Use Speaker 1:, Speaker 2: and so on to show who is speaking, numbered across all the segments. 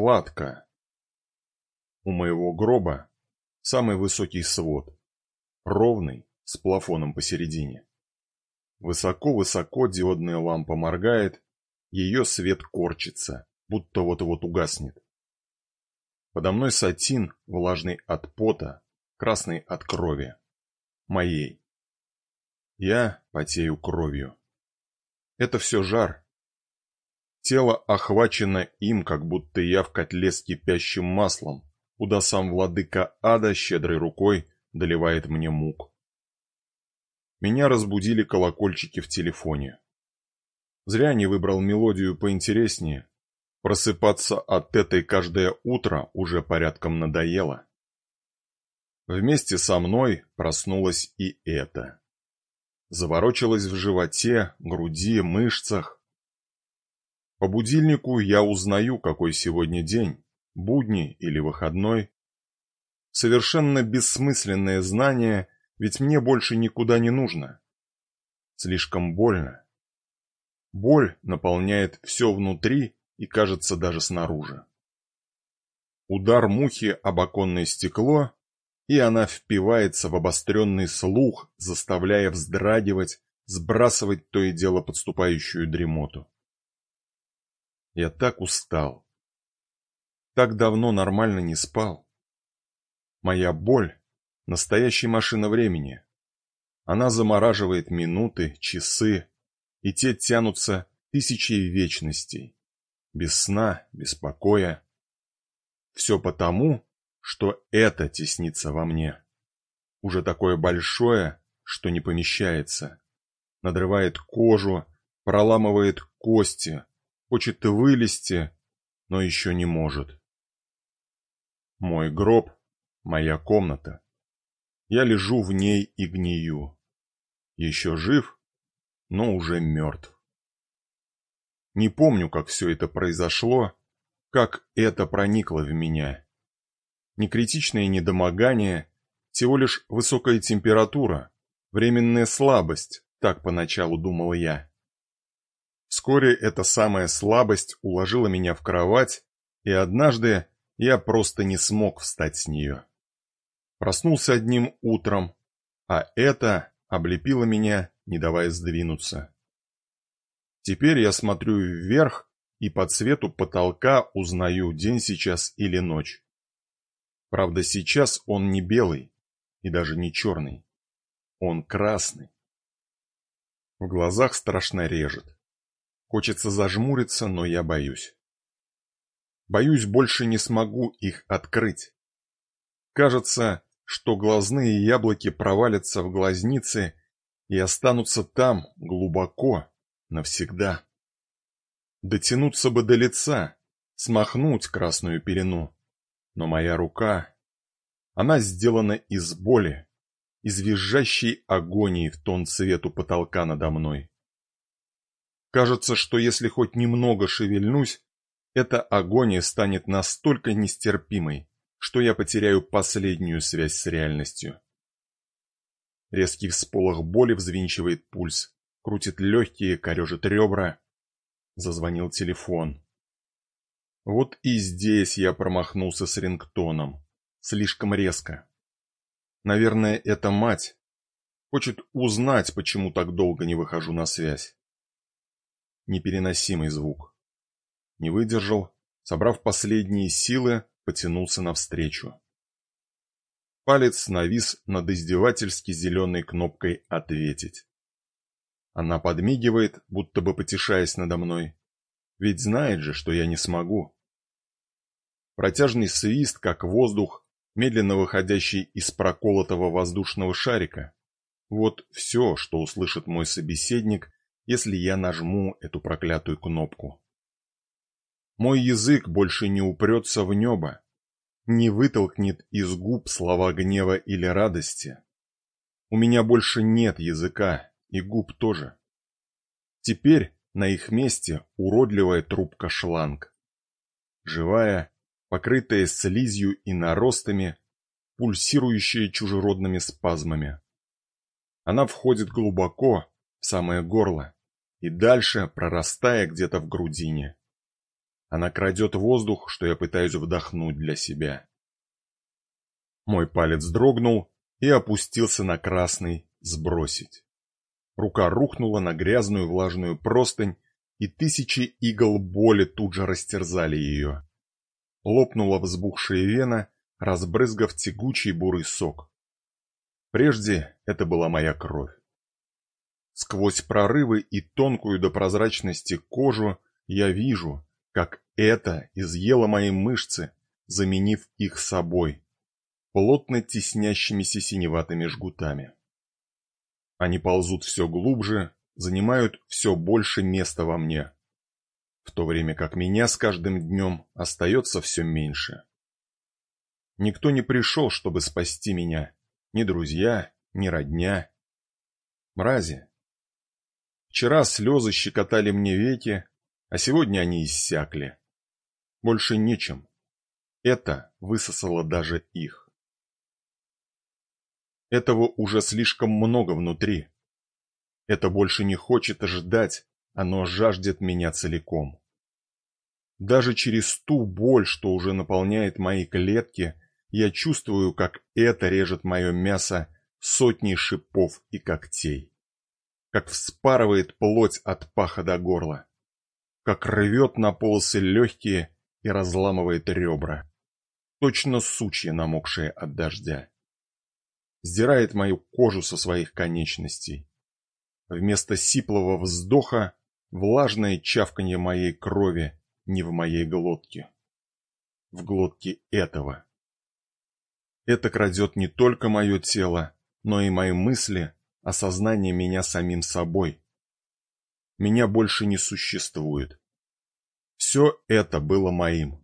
Speaker 1: Кладка. У моего гроба самый высокий свод, ровный, с плафоном посередине. Высоко-высоко диодная лампа моргает, ее свет корчится, будто вот-вот угаснет. Подо мной сатин, влажный от пота, красный от крови. Моей. Я потею кровью. Это все жар. Тело охвачено им, как будто я в котле с кипящим маслом, куда сам владыка ада щедрой рукой доливает мне мук. Меня разбудили колокольчики в телефоне. Зря не выбрал мелодию поинтереснее. Просыпаться от этой каждое утро уже порядком надоело. Вместе со мной проснулось и это. Заворочилось в животе, груди, мышцах. По будильнику я узнаю, какой сегодня день, будний или выходной. Совершенно бессмысленное знание, ведь мне больше никуда не нужно. Слишком больно. Боль наполняет все внутри и, кажется, даже снаружи. Удар мухи об оконное стекло, и она впивается в обостренный слух, заставляя вздрагивать, сбрасывать то и дело подступающую дремоту. Я так устал. Так давно нормально не спал. Моя боль — настоящая машина времени. Она замораживает минуты, часы, и те тянутся тысячи вечностей. Без сна, без покоя. Все потому, что это теснится во мне. Уже такое большое, что не помещается. Надрывает кожу, проламывает кости, хочет вылезти, но еще не может. Мой гроб — моя комната. Я лежу в ней и гнию. Еще жив, но уже мертв. Не помню, как все это произошло, как это проникло в меня. Некритичное недомогание, всего лишь высокая температура, временная слабость, так поначалу думал я. Вскоре эта самая слабость уложила меня в кровать, и однажды я просто не смог встать с нее. Проснулся одним утром, а это облепило меня, не давая сдвинуться. Теперь я смотрю вверх и по цвету потолка узнаю, день сейчас или ночь. Правда, сейчас он не белый и даже не черный. Он красный. В глазах страшно режет. Хочется зажмуриться, но я боюсь. Боюсь, больше не смогу их открыть. Кажется, что глазные яблоки провалятся в глазницы и останутся там, глубоко, навсегда. Дотянуться бы до лица, смахнуть красную пелену. Но моя рука, она сделана из боли, из визжащей агонии в тон цвету потолка надо мной. Кажется, что если хоть немного шевельнусь, эта агония станет настолько нестерпимой, что я потеряю последнюю связь с реальностью. Резкий всполох боли взвинчивает пульс, крутит легкие, корежит ребра. Зазвонил телефон. Вот и здесь я промахнулся с рингтоном. Слишком резко. Наверное, это мать. Хочет узнать, почему так долго не выхожу на связь. Непереносимый звук. Не выдержал, собрав последние силы, потянулся навстречу. Палец навис над издевательски зеленой кнопкой «Ответить». Она подмигивает, будто бы потешаясь надо мной. Ведь знает же, что я не смогу. Протяжный свист, как воздух, медленно выходящий из проколотого воздушного шарика. Вот все, что услышит мой собеседник, если я нажму эту проклятую кнопку. Мой язык больше не упрется в небо, не вытолкнет из губ слова гнева или радости. У меня больше нет языка, и губ тоже. Теперь на их месте уродливая трубка-шланг. Живая, покрытая слизью и наростами, пульсирующая чужеродными спазмами. Она входит глубоко, в самое горло, и дальше прорастая где-то в грудине. Она крадет воздух, что я пытаюсь вдохнуть для себя. Мой палец дрогнул и опустился на красный «сбросить». Рука рухнула на грязную влажную простынь, и тысячи игл боли тут же растерзали ее. Лопнула взбухшая вена, разбрызгав тягучий бурый сок. Прежде это была моя кровь. Сквозь прорывы и тонкую до прозрачности кожу я вижу, как это изъело мои мышцы, заменив их собой, плотно теснящимися синеватыми жгутами. Они ползут все глубже, занимают все больше места во мне, в то время как меня с каждым днем остается все меньше. Никто не пришел, чтобы спасти меня, ни друзья, ни родня. Мрази. Вчера слезы щекотали мне веки, а сегодня они иссякли. Больше нечем. Это высосало даже их. Этого уже слишком много внутри. Это больше не хочет ждать, оно жаждет меня целиком. Даже через ту боль, что уже наполняет мои клетки, я чувствую, как это режет мое мясо сотней шипов и когтей. Как вспарывает плоть от паха до горла. Как рвет на полосы легкие и разламывает ребра. Точно сучья, намокшие от дождя сдирает мою кожу со своих конечностей. Вместо сиплого вздоха влажное чавканье моей крови не в моей глотке. В глотке этого. Это крадет не только мое тело, но и мои мысли, осознание меня самим собой. Меня больше не существует. Все это было моим.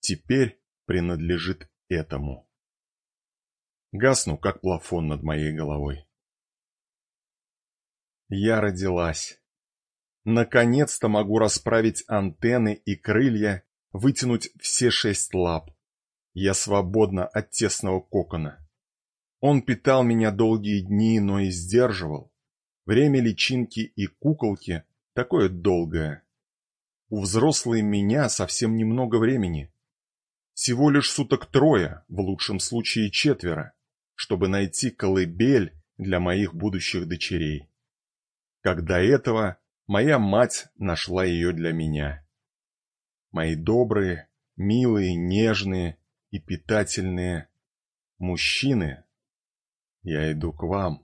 Speaker 1: Теперь принадлежит этому. Гасну, как плафон над моей головой. Я родилась. Наконец-то могу расправить антенны и крылья, вытянуть все шесть лап. Я свободна от тесного кокона. Он питал меня долгие дни, но и сдерживал. Время личинки и куколки такое долгое. У взрослой меня совсем немного времени. Всего лишь суток трое, в лучшем случае четверо чтобы найти колыбель для моих будущих дочерей. Как до этого моя мать нашла ее для меня. Мои добрые, милые, нежные и питательные мужчины, я иду к вам.